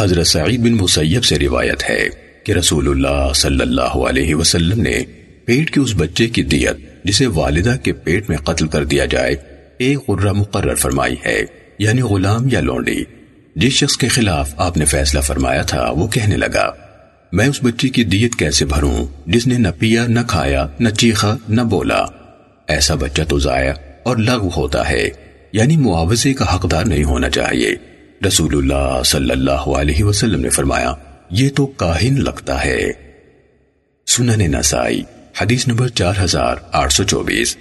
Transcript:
حضرت سعید بن مسیب سے روایت ہے کہ رسول اللہ صلی اللہ علیہ وسلم نے پیٹ کے اس بچے کی دیت جسے والدہ کے پیٹ میں قتل کر دیا جائے، ایک غرہ مقرر فرمائی ہے یعنی غلام یا لونڈی۔ جس شخص کے خلاف آپ نے فیصلہ فرمایا تھا، وہ کہنے لگا، میں اس بچی کی دیت کیسے بھروں؟ جس نے نہ پیا، نہ کھایا، نہ چیخا، نہ بولا۔ ایسا بچہ تو ضائع اور لغو ہوتا ہے یعنی معاوضے کا حقدار نہیں ہونا چاہیے۔ رسول اللہ صلی اللہ علیہ وسلم نے فرمایا، یہ تو کاہن لگتا ہے۔ سنن نسائی، حدیث نمبر چار ہزار آٹھ سو چوبیس۔